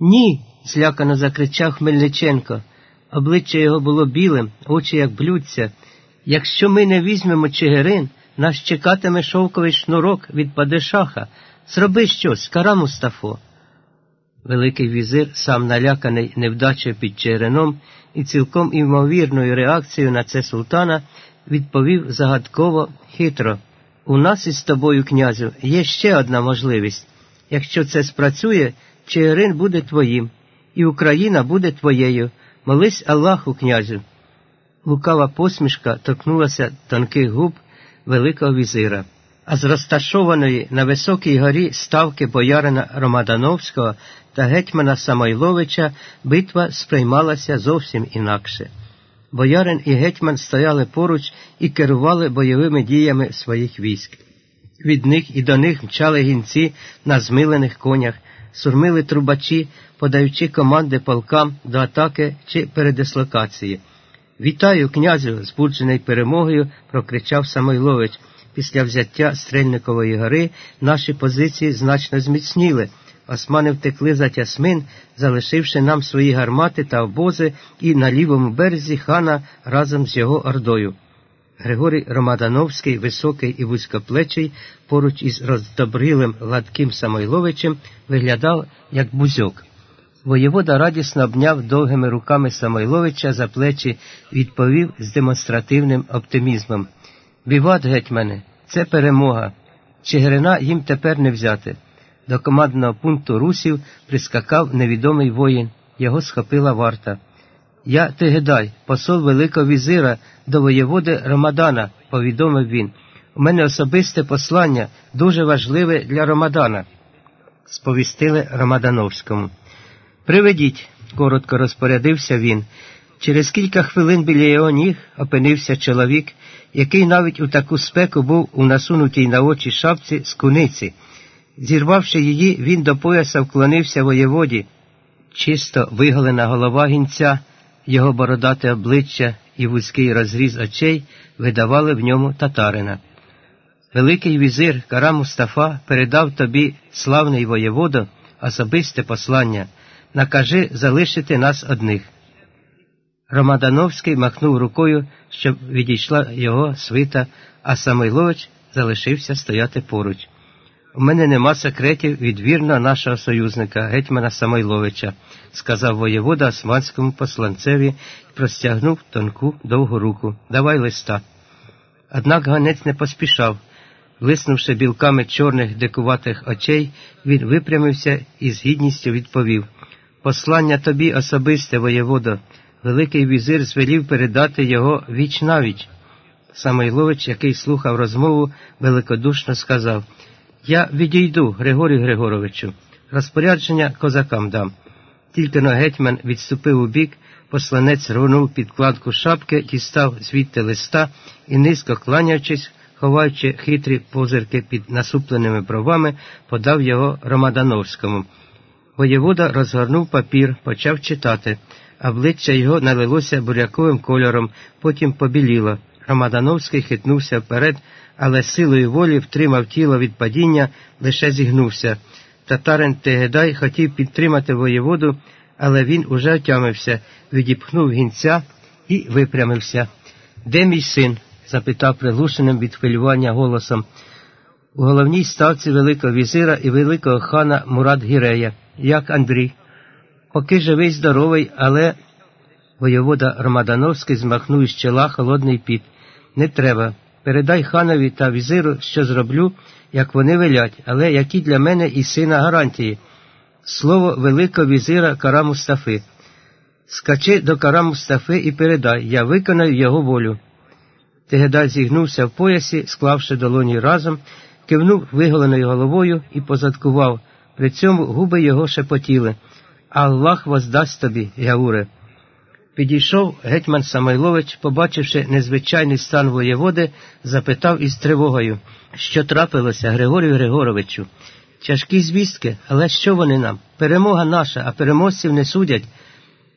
Ні. злякано закричав Хмельниченко. Обличчя його було білим, очі як блюдця. Якщо ми не візьмемо Чигирин, нас чекатиме шовковий шнурок від падишаха. Зроби щось, кара Мустафо. Великий візир, сам наляканий невдачею під Чигирином і цілком імовірною реакцією на це султана, відповів загадково хитро. У нас із тобою, князю, є ще одна можливість. Якщо це спрацює, Чигирин буде твоїм, і Україна буде твоєю. Молись Аллаху, князю. Лукава посмішка торкнулася тонких губ Великого візира, а з розташованої на високій горі ставки боярина Ромадановського та гетьмана Самойловича битва сприймалася зовсім інакше. Боярин і гетьман стояли поруч і керували бойовими діями своїх військ. Від них і до них мчали гінці на змилених конях, сурмили трубачі, подаючи команди полкам до атаки чи передислокації. Вітаю, князю, збуджений перемогою, прокричав Самойлович. Після взяття Стрельникової гори наші позиції значно зміцніли. Османи втекли за Тясмин, залишивши нам свої гармати та обози і на лівому березі хана разом з його ордою. Григорій Ромадановський, високий і вузькоплечий, поруч із роздобрилим Ладким Самойловичем, виглядав як бузьок. Воєвода радісно обняв довгими руками Самойловича за плечі відповів з демонстративним оптимізмом. Віват, гетьмане, це перемога. Чигирина їм тепер не взяти. До командного пункту русів прискакав невідомий воїн, його схопила варта. Я Тегедай, посол Великого візира до воєводи Ромадана, повідомив він. У мене особисте послання дуже важливе для Ромадана, сповістили Ромадановському. Приведіть, коротко розпорядився він. Через кілька хвилин біля його ніг опинився чоловік, який навіть у таку спеку був у насунутій на очі шапці з куниці. Зірвавши її, він до пояса вклонився воєводі. Чисто виголена голова гінця, його бородате обличчя і вузький розріз очей видавали в ньому татарина. Великий візир Кара Мустафа передав тобі, славний воєводо, особисте послання накажи залишити нас одних. Ромадановський махнув рукою, щоб відійшла його свита, а Самойлович залишився стояти поруч. У мене нема секретів від вірного нашого союзника, гетьмана Самойловича, сказав воєвода османському посланцеві і простягнув тонку довгу руку. Давай листа. Однак ганець не поспішав. Виснувши білками чорних дикуватих очей, він випрямився і з гідністю відповів Послання тобі особисте, воєводо, Великий візир звелів передати його віч навіч. Самойлович, який слухав розмову, великодушно сказав Я відійду, Григорію Григоровичу, розпорядження козакам дам. Тільки но гетьман відступив у бік, посланець рвонув підкладку шапки, дістав звідти листа і, низько кланяючись, ховаючи хитрі позирки під насупленими бровами, подав його Ромадановському. Воєвода розгорнув папір, почав читати. Обличчя його налилося буряковим кольором, потім побіліло. Ромадановський хитнувся вперед, але силою волі втримав тіло від падіння, лише зігнувся. Татарин Тегедай хотів підтримати воєводу, але він уже отямився, відіпхнув гінця і випрямився. Де мій син? запитав приглушеним від хвилювання голосом. У головній ставці Великого візира і великого хана Мурат Гірея як Андрій. Поки живий, здоровий, але воєвода Ромадановський змахнув із чола холодний піт. Не треба. Передай ханові та візиру, що зроблю, як вони велять, але які для мене і сина гарантії. Слово Великого візира Кара Мустафи. Скачи до Кара Мустафи і передай, я виконаю його волю. Тегедай зігнувся в поясі, склавши долоні разом, кивнув виголеною головою і позадкував. При цьому губи його шепотіли. Аллах воздасть тобі, Яуре. Підійшов гетьман Самойлович, побачивши незвичайний стан воєводи, запитав із тривогою, що трапилося Григорію Григоровичу. Тяжкі звістки, але що вони нам? Перемога наша, а переможців не судять.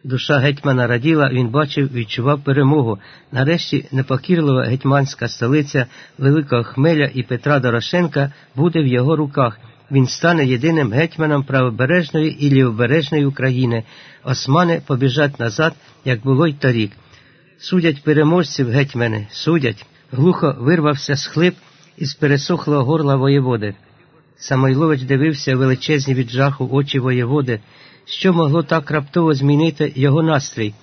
Душа гетьмана раділа, він бачив, відчував перемогу. Нарешті непокірлива гетьманська столиця Великого Хмеля і Петра Дорошенка буде в його руках він стане єдиним гетьманом правобережної і лівобережної України. Османи побіжать назад, як було й торік. Судять переможців гетьмани, судять. Глухо вирвався схлип із пересохлого горла воєводи. Самойлович дивився величезні від жаху очі воєводи, що могло так раптово змінити його настрій.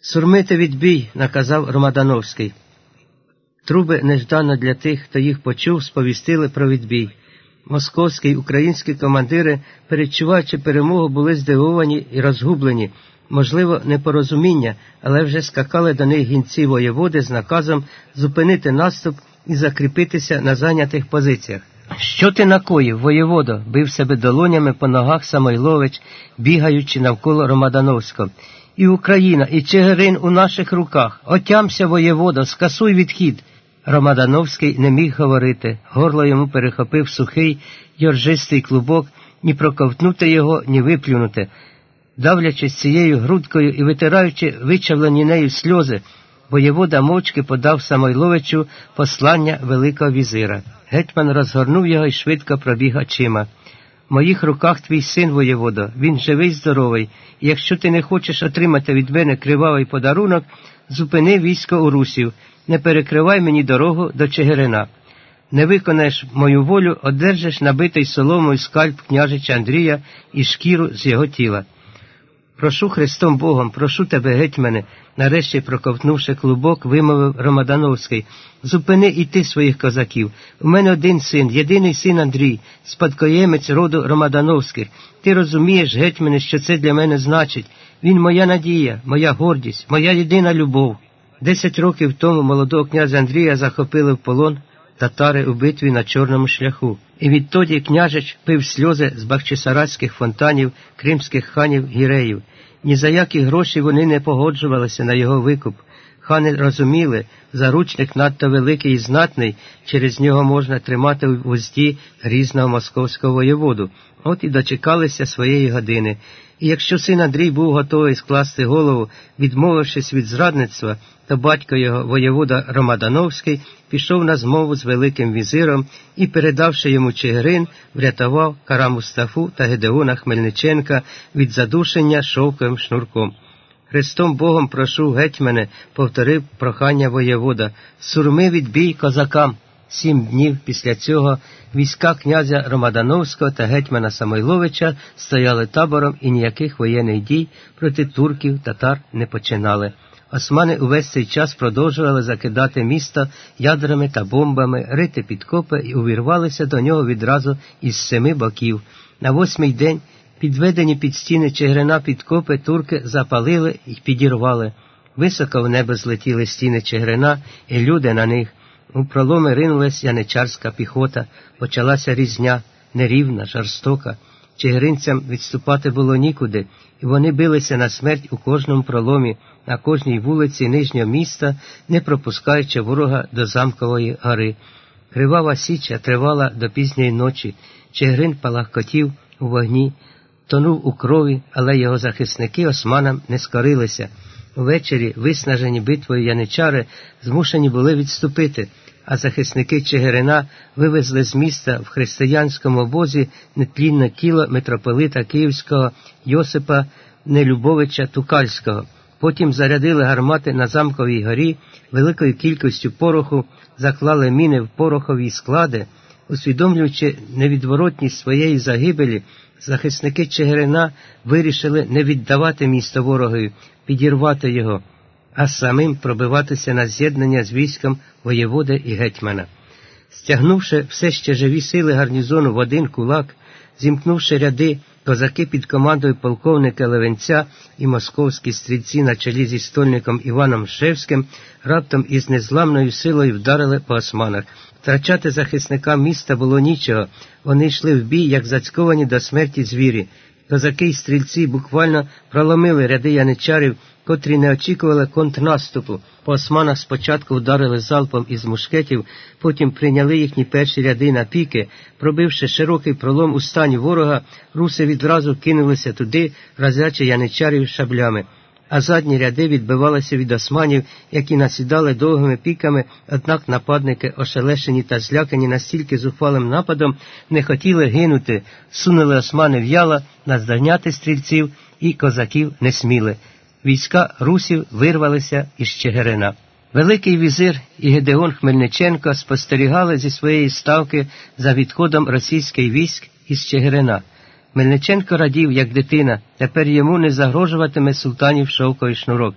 Сурмити відбій, наказав Ромадановський. Труби неждано для тих, хто їх почув, сповістили про відбій. Московські й українські командири, перечуваючи перемогу, були здивовані і розгублені, можливо, непорозуміння, але вже скакали до них гінці воєводи з наказом зупинити наступ і закріпитися на зайнятих позиціях. Що ти накоїв, воєводо? бив себе долонями по ногах Самойлович, бігаючи навколо Ромадановського. І Україна, і Чигирин у наших руках. Отямся, воєводо, скасуй відхід. Ромадановський не міг говорити, горло йому перехопив сухий, йоржистий клубок, ні проковтнути його, ні виплюнути. Давлячись цією грудкою і витираючи вичавлені нею сльози, воєвода мовчки подав Самойловичу послання Великого візира. Гетьман розгорнув його і швидко пробіг очима. В моїх руках твій син воєводо, він живий, здоровий, і якщо ти не хочеш отримати від мене кривавий подарунок, зупини військо у русів, не перекривай мені дорогу до Чигирина. Не виконаєш мою волю, одержиш набитий соломою скальп княжича Андрія і шкіру з його тіла. Прошу Христом Богом, прошу тебе, гетьмане, нарешті проковтнувши клубок, вимовив Ромадановський. Зупини і ти своїх козаків. У мене один син, єдиний син Андрій, спадкоємець роду Ромадановських. Ти розумієш, гетьмане, що це для мене значить. Він моя надія, моя гордість, моя єдина любов. Десять років тому молодого князя Андрія захопили в полон татари у битві на чорному шляху. І відтоді княжич пив сльози з бахчисарайських фонтанів, кримських ханів гіреїв. Ні за які гроші вони не погоджувалися на його викуп. Хани розуміли, заручник надто великий і знатний, через нього можна тримати в узді грізного московського воєводу. От і дочекалися своєї години. І якщо син Андрій був готовий скласти голову, відмовившись від зрадництва, то батько його, воєвода Ромадановський, пішов на змову з Великим візиром і, передавши йому Чигирин, врятував Кара Мустафу та Гедеона Хмельниченка від задушення шовковим шнурком. Христом Богом прошу гетьмане, повторив прохання воєвода, сурми відбій козакам. Сім днів після цього війська князя Ромадановського та гетьмана Самойловича стояли табором і ніяких воєнних дій проти турків татар не починали. Османи увесь цей час продовжували закидати місто ядрами та бомбами, рити підкопи і увірвалися до нього відразу із семи боків. На восьмий день, підведені під стіни Чигирина підкопи, турки запалили і підірвали. Високо в небо злетіли стіни Чигирина, і люди на них. У проломи ринулась яничарська піхота, почалася різня, нерівна, жорстока. Чигиринцям відступати було нікуди, і вони билися на смерть у кожному проломі, на кожній вулиці нижнього міста, не пропускаючи ворога до замкової гори. Кривава січа тривала до пізньої ночі. Чигирин палахкотів у вогні, тонув у крові, але його захисники османам не скорилися. Увечері, виснажені битвою яничари, змушені були відступити, а захисники Чигирина вивезли з міста в християнському обозі нетлінне тіло митрополита Київського Йосипа Нелюбовича Тукальського. Потім зарядили гармати на замковій горі великою кількістю пороху, заклали міни в порохові склади, усвідомлюючи невідворотність своєї загибелі, захисники Чигирина вирішили не віддавати місто ворогові, підірвати його, а самим пробиватися на з'єднання з військом воєводи і гетьмана. Стягнувши все ще живі сили гарнізону в один кулак, зімкнувши ряди, козаки під командою полковника Левенця і московські стрільці на чолі зі стольником Іваном Шевським раптом із незламною силою вдарили по османах. Втрачати захисника міста було нічого. Вони йшли в бій, як зацьковані до смерті звірі. Козаки й стрільці буквально проломили ряди яничарів, котрі не очікували контрнаступу. По османах спочатку вдарили залпом із мушкетів, потім прийняли їхні перші ряди на піки. Пробивши широкий пролом у стані ворога, руси відразу кинулися туди, разячи яничарів шаблями. А задні ряди відбивалися від османів, які насідали довгими піками, однак нападники, ошелешені та злякані настільки зухвалим нападом, не хотіли гинути, сунули османи в яла, наздогняти стрільців і козаків не сміли. Війська русів вирвалися із Чигирина. Великий візир і Гедеон Хмельниченко спостерігали зі своєї ставки за відходом російських військ із Чигирина. Мельниченко радів, як дитина, тепер йому не загрожуватиме султанів шовковий шнурок.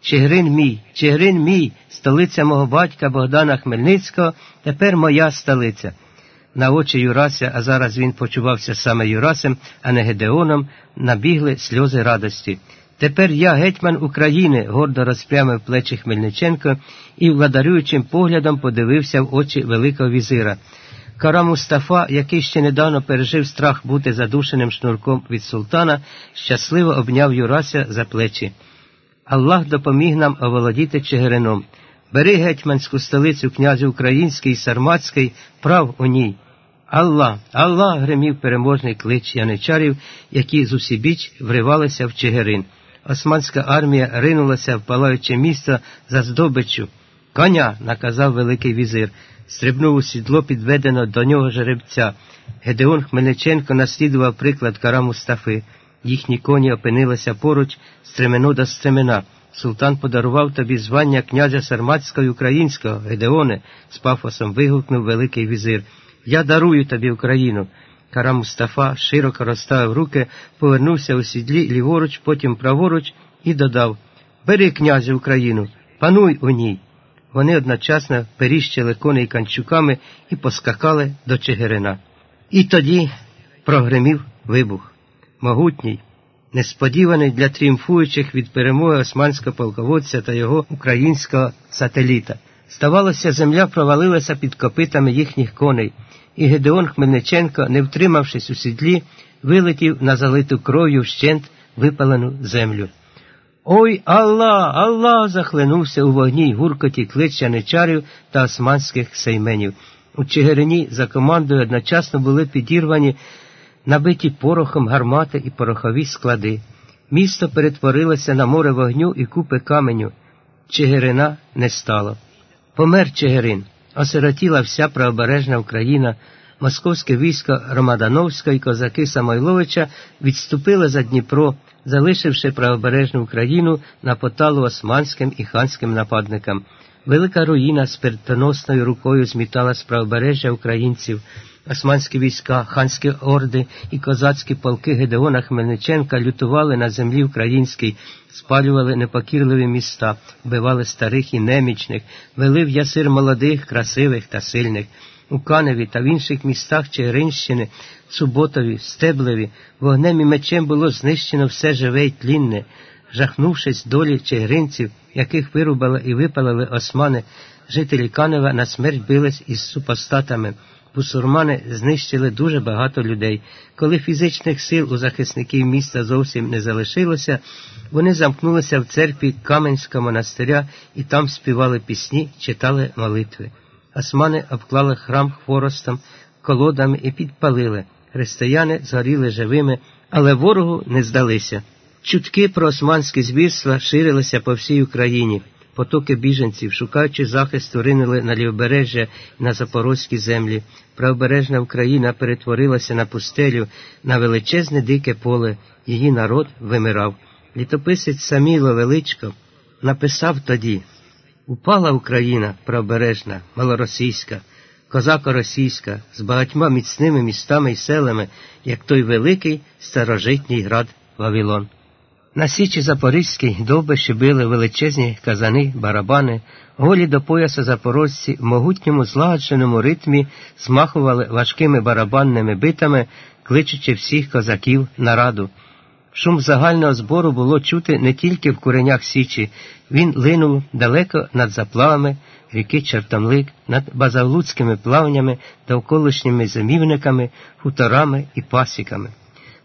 Чигирин мій, Чигирин мій, столиця мого батька Богдана Хмельницького, тепер моя столиця. На очі Юрася, а зараз він почувався саме Юрасем, а не Гедеоном, набігли сльози радості. Тепер я, гетьман України, гордо розпрямив плечі Хмельниченко і владарюючим поглядом подивився в очі Великого візира. Кара Мустафа, який ще недавно пережив страх бути задушеним шнурком від султана, щасливо обняв Юрася за плечі. Аллах допоміг нам оволодіти Чигирином. Бери гетьманську столицю князю Український Сарматський, прав у ній. Аллах, Аллах гримів переможний клич яничарів, які з усібіч вривалися в Чигирин. Османська армія ринулася в палаюче місто за здобиччю. Коня, наказав Великий візир стрибнув у сідло підведено до нього жеребця. Гедеон Хмельниченко наслідував приклад кара Мустафи. Їхні коні опинилися поруч стремено до стремена. Султан подарував тобі звання князя Сарматського і українського, Гедеоне, з пафосом вигукнув Великий візир. Я дарую тобі Україну. Кара Мустафа широко розставив руки, повернувся у сідлі ліворуч, потім праворуч і додав Бери, князю, Україну, пануй у ній. Вони одночасно періщили коней канчуками і поскакали до Чигирина. І тоді прогримів вибух, могутній, несподіваний для тріумфуючих від перемоги османського полководця та його українського сателіта. Ставалося, земля провалилася під копитами їхніх коней, і Гедеон Хмельниченко, не втримавшись у сідлі, вилетів на залиту кров'ю вщент випалену землю. Ой Алла, Алла! захлинувся у вогні й гуркоті клич яничарів та османських сейменів. У Чигирині за командою одночасно були підірвані набиті порохом гармати і порохові склади. Місто перетворилося на море вогню і купи каменю. Чигирина не стало. Помер Чигирин, осиротіла вся правобережна Україна. Московське військо Ромадановська і козаки Самойловича відступили за Дніпро залишивши правобережну Україну на поталу османським і ханським нападникам. Велика руїна спиртоносною рукою змітала з правобережжя українців. Османські війська, ханські орди і козацькі полки Гедеона Хмельниченка лютували на землі українській, спалювали непокірливі міста, вбивали старих і немічних, вели в ясир молодих, красивих та сильних. У Каневі та в інших містах Чигиринщини, Суботові, Стеблеві, вогнем і мечем було знищено все живе й тлінне, жахнувшись долі чигиринців, яких вирубали і випалили османи, жителі Канева на смерть бились із супостатами. Бусурмани знищили дуже багато людей. Коли фізичних сил у захисників міста зовсім не залишилося, вони замкнулися в церкві Каменського монастиря і там співали пісні, читали молитви. Османи обклали храм хворостом, колодами і підпалили. Християни згоріли живими, але ворогу не здалися. Чутки про османське звірства ширилися по всій Україні. Потоки біженців, шукаючи захисту, ринули на лівобережжя на запорозькі землі. Правобережна Україна перетворилася на пустелю, на величезне дике поле. Її народ вимирав. Літописець Саміло Величко написав тоді. Упала Україна правобережна, малоросійська, козако-російська, з багатьма міцними містами і селами, як той великий старожитній град Вавилон. На Січі Запорізькій довбищі били величезні казани, барабани, голі до пояса запорожці в могутньому злагодженому ритмі змахували важкими барабанними битами, кличучи всіх козаків на раду. Шум загального збору було чути не тільки в куренях Січі, він линув далеко над заплавами ріки Чертомлик, над базавлуцькими плавнями та околишніми зимівниками, хуторами і пасіками.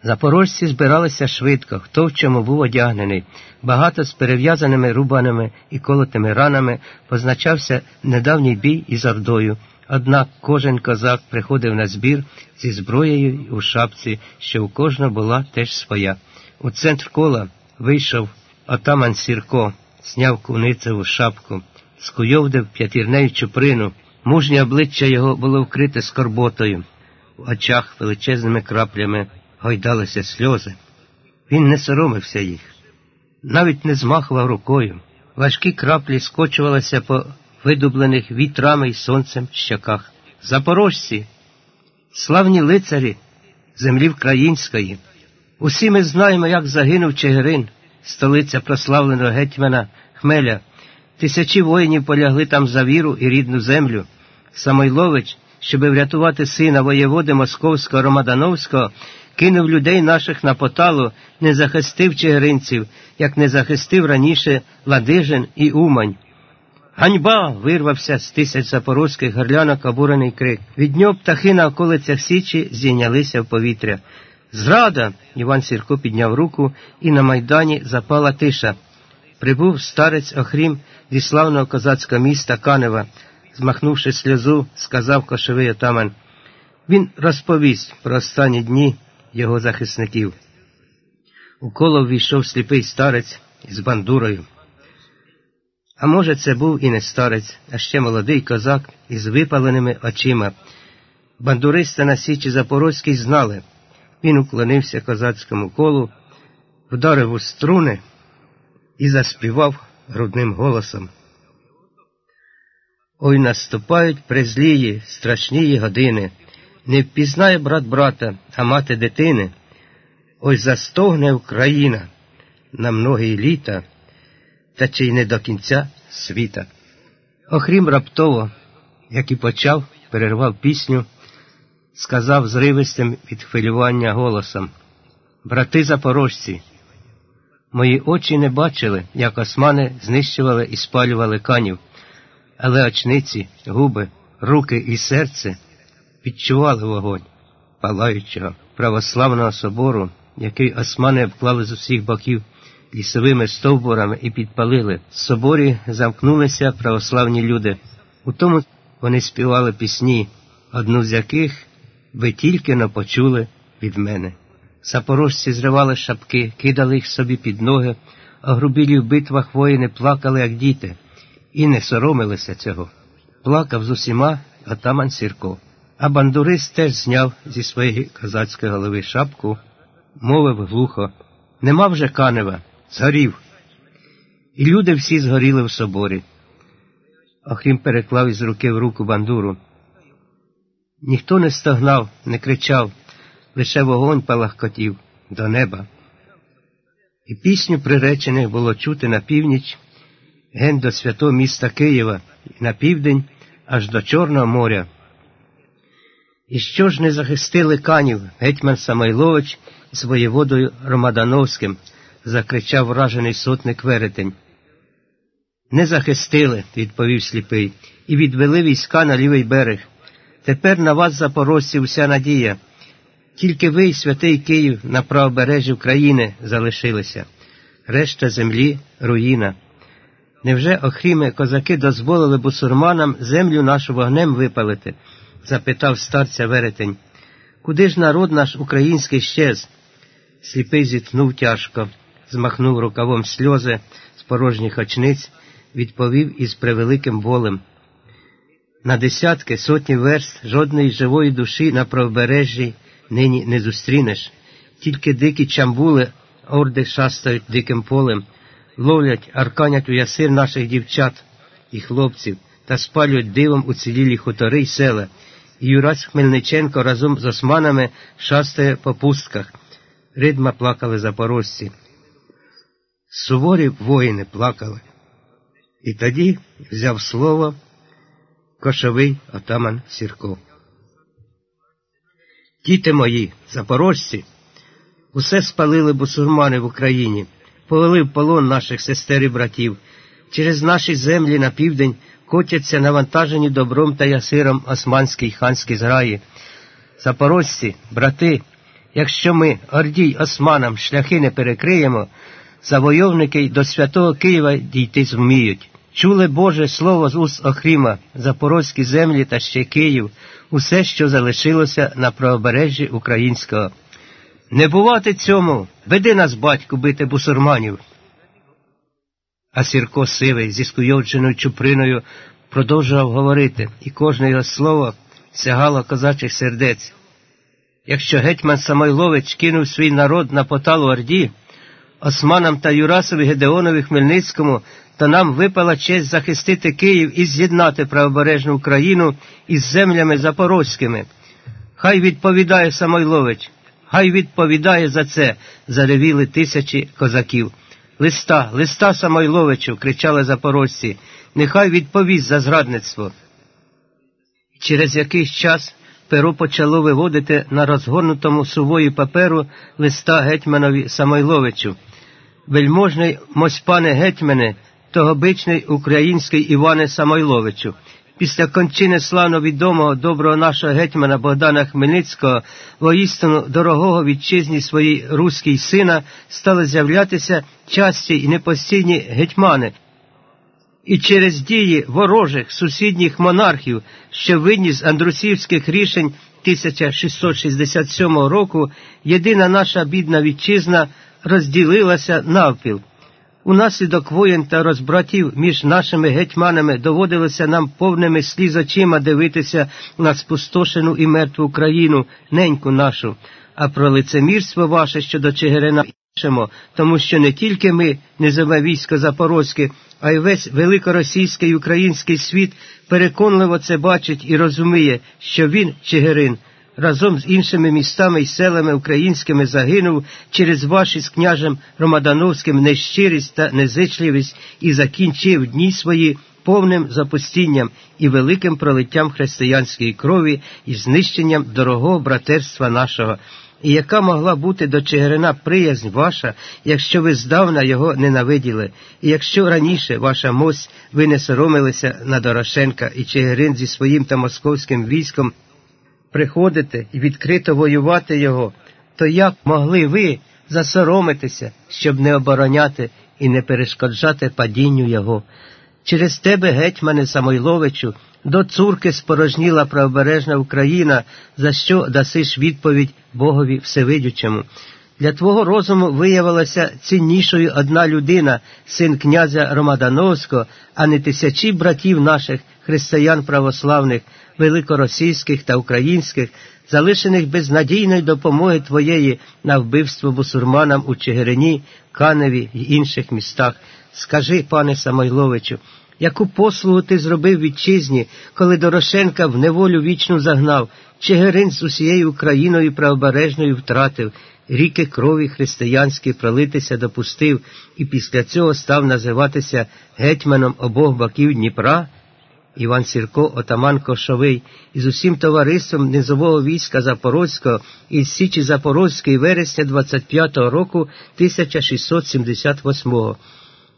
Запорожці збиралися швидко, хто в чому був одягнений. Багато з перев'язаними рубаними і колотими ранами позначався недавній бій із Ордою. Однак кожен козак приходив на збір зі зброєю у шапці, що у кожного була теж своя. У центр кола вийшов Отаман Сірко зняв куницеву шапку, скуйовдив п'ятірнею чуприну, мужнє обличчя його було вкрите скорботою, в очах величезними краплями гойдалися сльози. Він не соромився їх, навіть не змахував рукою. Важкі краплі скочувалися по видублених вітрами й сонцем щоках. Запорожці, славні лицарі землі української. Усі ми знаємо, як загинув Чигирин, столиця прославленого гетьмана Хмеля. Тисячі воїнів полягли там за віру і рідну землю. Самойлович, щоби врятувати сина воєводи Московського Ромадановського, кинув людей наших на поталу, не захистив чигиринців, як не захистив раніше Ладижин і Умань. Ганьба! вирвався з тисяч запорозьких горлянок обурений крик. Від нього птахи на околицях Січі зійнялися в повітря. Зрада. Іван Сірко підняв руку, і на майдані запала тиша. Прибув старець Охрім зі славного козацького міста Канева. Змахнувши сльозу, сказав кошовий отаман. Він розповість про останні дні його захисників. У коло ввійшов сліпий старець із бандурою. А може, це був і не старець, а ще молодий козак із випаленими очима. Бандуристи на Січі Запорозькій знали. Він уклонився козацькому колу, вдарив у струни і заспівав грудним голосом. Ой наступають презлії, страшнії години. Не впізнає брат брата, а мати дитини. Ой застогне Україна на многі літа та чи й не до кінця світа. Охрім раптово, як і почав, перервав пісню, сказав зривистим від хвилювання голосом Брати запорожці, мої очі не бачили, як османи знищували і спалювали канів, але очниці, губи, руки і серце відчували вогонь палаючого православного собору, який османи обклали з усіх боків лісовими стовбурами і підпалили. В соборі замкнулися православні люди. У тому вони співали пісні, одну з яких ви тільки но почули від мене. Запорожці зривали шапки, кидали їх собі під ноги, а грубілі в битвах воїни плакали, як діти, і не соромилися цього. Плакав з усіма отаман Сірко. А бандурист теж зняв зі своєї козацької голови шапку, мовив глухо Нема вже канева згорів. І люди всі згоріли в соборі. Охрім переклав із руки в руку бандуру. Ніхто не стогнав, не кричав, лише вогонь палахкотів до неба. І пісню приречених було чути на північ, ген до святого міста Києва, і на південь аж до Чорного моря. І що ж не захистили канів гетьман Самойлович з воєводою Ромадановським? закричав вражений сотник веретень. Не захистили, відповів сліпий, і відвели війська на лівий берег. Тепер на вас, запорожці, вся надія. Тільки ви, святий Київ, на правобережжі України залишилися. Решта землі руїна. Невже охріме козаки дозволили бусурманам землю нашу вогнем випалити? запитав старця веретень. Куди ж народ наш український щез? Сліпий зітхнув тяжко змахнув рукавом сльози з порожніх очниць, відповів із превеликим болем. На десятки сотні верст жодної живої душі на правобережжі нині не зустрінеш, тільки дикі чамбули орди шастають диким полем, ловлять, арканять у ясир наших дівчат і хлопців та спалюють дивом уцілілі хутори й села. І Юрась Хмельниченко разом з османами шастає по пустках. Ридма плакали запорожці. Суворі воїни плакали. І тоді взяв слово кошовий отаман Сірко. Діти мої, запорожці, усе спалили бусурмани в Україні, повели в полон наших сестер і братів. Через наші землі на південь котяться навантажені добром та ясиром османські й ханські зграї. Запорожці, брати, якщо ми, ордій османам, шляхи не перекриємо, завойовники й до святого Києва дійти зуміють. Чули Боже Слово з уст Охріма, запорозькі землі та ще Київ, усе, що залишилося на правобережжі українського. Не бувати цьому, веди нас, батьку, бити бусурманів. А Сірко сивий зі скуйовдженою чуприною продовжував говорити, і кожне його слово сягало козачих сердець. Якщо гетьман Самойлович кинув свій народ на поталу Орді, Османам та Юрасові Гедеонові Хмельницькому, то нам випала честь захистити Київ і з'єднати правобережну Україну із землями запорозькими. Хай відповідає Самойлович, хай відповідає за це, заревіли тисячі козаків. Листа, листа Самойловичу, кричали запорожці, нехай відповість за зрадництво. Через якийсь час перо почало виводити на розгорнутому сувої паперу листа гетьманові Самойловичу. Вельможний мосьпане гетьмане, тогобичний український Іване Самойловичу. Після кончини славно відомого доброго нашого гетьмана Богдана Хмельницького, воістину дорогого вітчизні своїй руській сина, стали з'являтися часті і непостійні гетьмани. І через дії ворожих сусідніх монархів, що винні з андрусівських рішень 1667 року, єдина наша бідна вітчизна розділилася навпіл. Унаслідок воєн та розбратів між нашими гетьманами доводилося нам повними сліз очима дивитися на спустошену і мертву країну, неньку нашу, а про лицемірство ваше щодо Чигирина пишемо, тому що не тільки ми, низове військо Запорозьке, а й весь великоросійський і український світ переконливо це бачить і розуміє, що він, Чигирин, разом з іншими містами і селами українськими загинув через ваші з княжем Ромадановським нещирість та незичливість і закінчив дні свої повним запустінням і великим пролиттям християнської крові і знищенням дорогого братерства нашого. І яка могла бути до Чигирина приязнь ваша, якщо ви здавна його ненавиділи, і якщо раніше ваша мость ви не соромилися на Дорошенка і Чигирин зі своїм та московським військом приходити і відкрито воювати його, то як могли ви засоромитися, щоб не обороняти і не перешкоджати падінню його? Через тебе, гетьмане Самойловичу, до цурки спорожніла правобережна Україна, за що дасиш відповідь Богові Всевидючому. Для твого розуму виявилася ціннішою одна людина, син князя Ромадановського, а не тисячі братів наших християн православних, великоросійських та українських, залишених без надійної допомоги твоєї на вбивство бусурманам у Чигирині, Каневі й інших містах. Скажи, пане Самойловичу, яку послугу ти зробив вітчизні, коли Дорошенка в неволю вічну загнав, Чигирин з усією Україною правобережною втратив, ріки крові християнські пролитися допустив, і після цього став називатися гетьманом обох боків Дніпра? Іван Сірко, отаман Кошовий, із усім товариством низового війська Запорозького із Січі Запорозької вересня 25-го року 1678-го.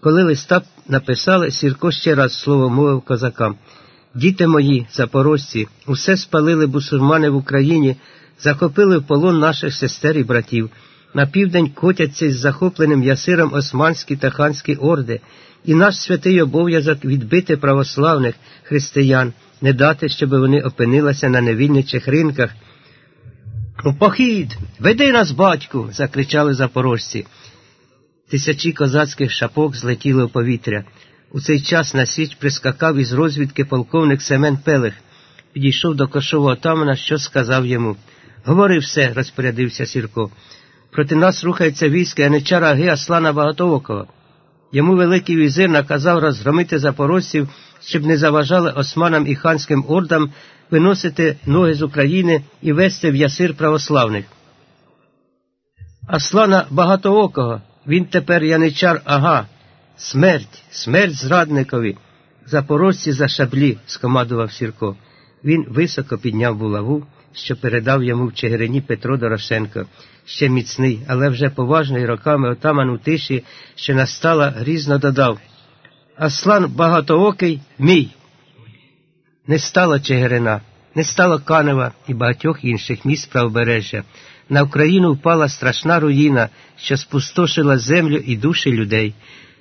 Коли листа написали, Сірко ще раз слово мовив козакам. Діти мої, запорожці, усе спалили бусурмани в Україні, захопили в полон наших сестер і братів. На південь котяться із захопленим ясиром османські та ханські орди, і наш святий обов'язок відбити православних християн, не дати, щоб вони опинилися на невільничих ринках. У похід, веди нас, батьку. закричали запорожці. Тисячі козацьких шапок злетіли в повітря. У цей час на січ прискакав із розвідки полковник Семен Пелех. Підійшов до кошового отамана, що сказав йому. Говори все, розпорядився Сірко. Проти нас рухається військо яничара Аги Аслана Багатоокова. Йому Великий візир наказав розгромити запорожців, щоб не заважали османам і ханським ордам виносити ноги з України і вести в ясир православних. Аслана Багатоокого, він тепер яничар ага. Смерть, смерть зрадникові. Запорожці за шаблі, скомандував Сірко. Він високо підняв булаву, що передав йому в Чигирині Петро Дорошенко ще міцний, але вже поважний роками отаман у тиші, що настала, грізно додав Аслан багатоокий мій. Не стало Чигирина, не стало Канева і багатьох інших міст правобережжя. На Україну впала страшна руїна, що спустошила землю і душі людей.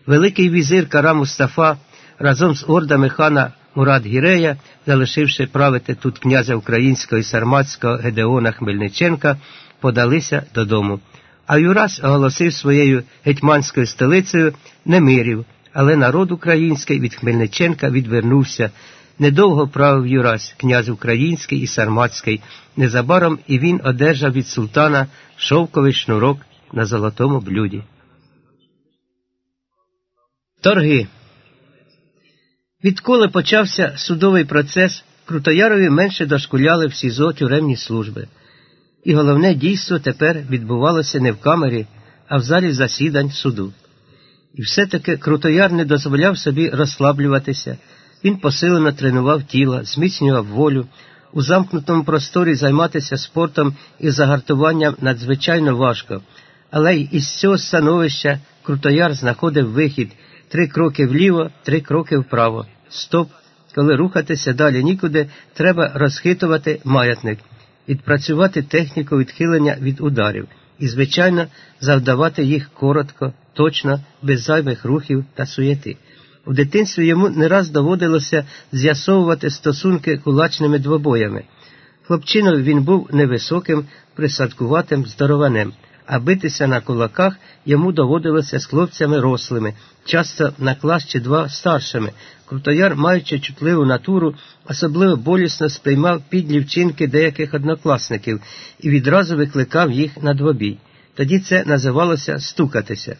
Великий візир Кара Мустафа разом з ордами хана Мурат Гірея, залишивши правити тут князя українського і сарматського Гедеона Хмельниченка, подалися додому. А Юрас оголосив своєю гетьманською столицею Немирів, але народ український від Хмельниченка відвернувся. Недовго правив Юрась, князь український і сарматський. Незабаром і він одержав від султана шовковий шнурок на золотому блюді. Торги. Відколи почався судовий процес, Крутоярові менше дошкуляли в СІЗО тюремні служби. І головне дійство тепер відбувалося не в камері, а в залі засідань суду. І все-таки Крутояр не дозволяв собі розслаблюватися. Він посилено тренував тіло, зміцнював волю, у замкнутому просторі займатися спортом і загартуванням надзвичайно важко, але й із цього становища Крутояр знаходив вихід три кроки вліво, три кроки вправо. Стоп. Коли рухатися далі нікуди, треба розхитувати маятник, відпрацювати техніку відхилення від ударів і, звичайно, завдавати їх коротко, точно, без зайвих рухів та суєти. У дитинстві йому не раз доводилося з'ясовувати стосунки кулачними двобоями. Хлопчиною він був невисоким, присадкуватим здорованем, а битися на кулаках йому доводилося з хлопцями рослими, часто на клас чи два старшими. Крутояр, маючи чутливу натуру, особливо болісно сприймав підлі вчинки деяких однокласників і відразу викликав їх на двобій. Тоді це називалося стукатися.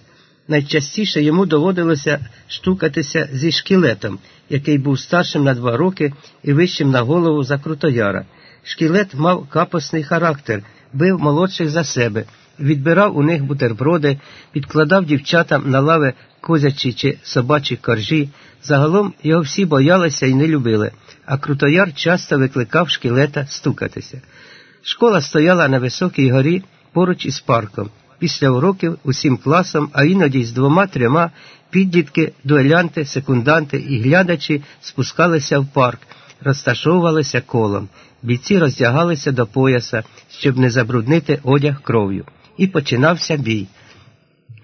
Найчастіше йому доводилося штукатися зі шкілетом, який був старшим на два роки і вищим на голову за Крутояра. Шкілет мав капосний характер, бив молодших за себе, відбирав у них бутерброди, підкладав дівчатам на лави козячі чи собачі коржі. Загалом його всі боялися і не любили, а Крутояр часто викликав шкілета стукатися. Школа стояла на високій горі поруч із парком. Після уроків усім класом, а іноді з двома-трьома підлітки, дуелянти, секунданти і глядачі спускалися в парк, розташовувалися колом. Бійці роздягалися до пояса, щоб не забруднити одяг кров'ю. І починався бій.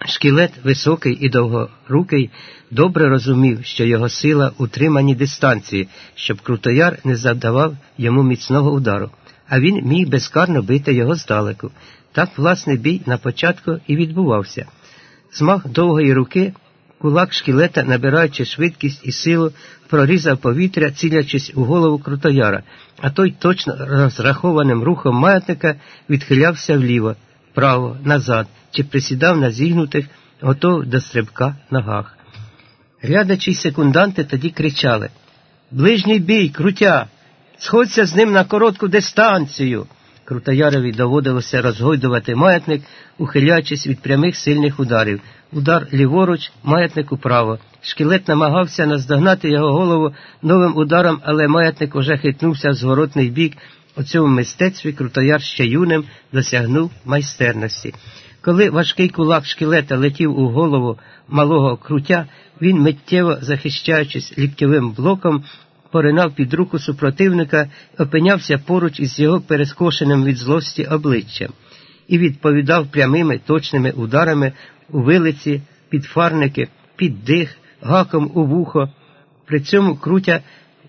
Шкілет, високий і довгорукий, добре розумів, що його сила у триманні дистанції, щоб Крутояр не завдавав йому міцного удару, а він міг безкарно бити його здалеку. Так, власне, бій на початку і відбувався. Змах довгої руки, кулак шкілета, набираючи швидкість і силу, прорізав повітря, цілячись у голову Крутояра, а той точно розрахованим рухом маятника відхилявся вліво, вправо, назад чи присідав на зігнутих, готов до стрибка ногах. Глядачі й секунданти тоді кричали Ближній бій, крутя! Сходься з ним на коротку дистанцію. Крутоярові доводилося розгойдувати маятник, ухилячись від прямих сильних ударів. Удар ліворуч, маятник управо. Шкілет намагався наздогнати його голову новим ударом, але маятник уже хитнувся в зворотний бік. У цьому мистецтві Крутояр ще юним досягнув майстерності. Коли важкий кулак шкілета летів у голову малого крутя, він, миттєво захищаючись ліктєвим блоком, поринав під руку супротивника і опинявся поруч із його перескошеним від злості обличчям і відповідав прямими точними ударами у вилиці, під фарники, під дих, гаком у вухо. При цьому крутя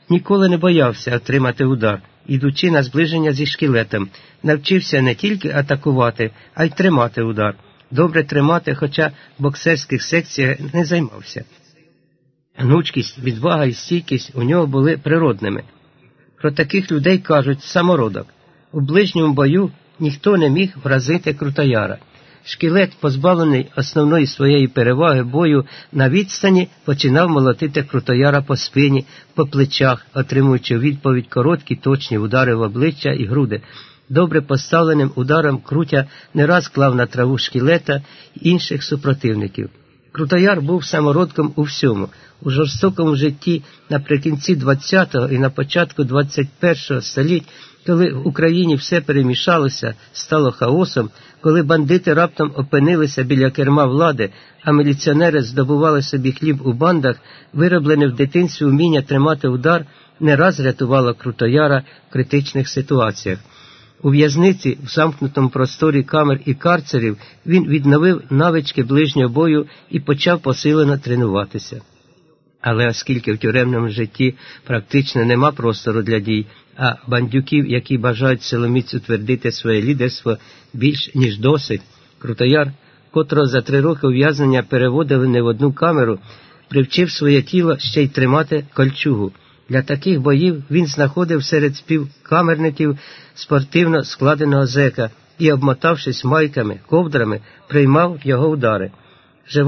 ніколи не боявся отримати удар, ідучи на зближення зі шкілетом, навчився не тільки атакувати, а й тримати удар. Добре тримати, хоча в боксерських секціях не займався. Гнучкість, відвага і стійкість у нього були природними. Про таких людей кажуть самородок. У ближньому бою ніхто не міг вразити крутояра. Шкілет, позбавлений основної своєї переваги бою на відстані, починав молотити крутояра по спині, по плечах, отримуючи відповідь короткі точні удари в обличчя і груди. Добре поставленим ударом крутя не раз клав на траву шкілета інших супротивників. Крутояр був самородком у всьому, у жорстокому житті наприкінці ХХ і на початку ХХІ століть, коли в Україні все перемішалося, стало хаосом, коли бандити раптом опинилися біля керма влади, а міліціонери здобували собі хліб у бандах, вироблене в дитинстві вміння тримати удар, не раз рятувало Крутояра в критичних ситуаціях. У в'язниці, в замкнутому просторі камер і карцерів, він відновив навички ближнього бою і почав посилено тренуватися. Але оскільки в тюремному житті практично нема простору для дій, а бандюків, які бажають силоміць утвердити своє лідерство більш ніж досить, Крутояр, котрого за три роки ув'язнення переводили не в одну камеру, привчив своє тіло ще й тримати кольчугу. Для таких боїв він знаходив серед співкамерників спортивно складеного зека і, обмотавшись майками, ковдрами, приймав його удари.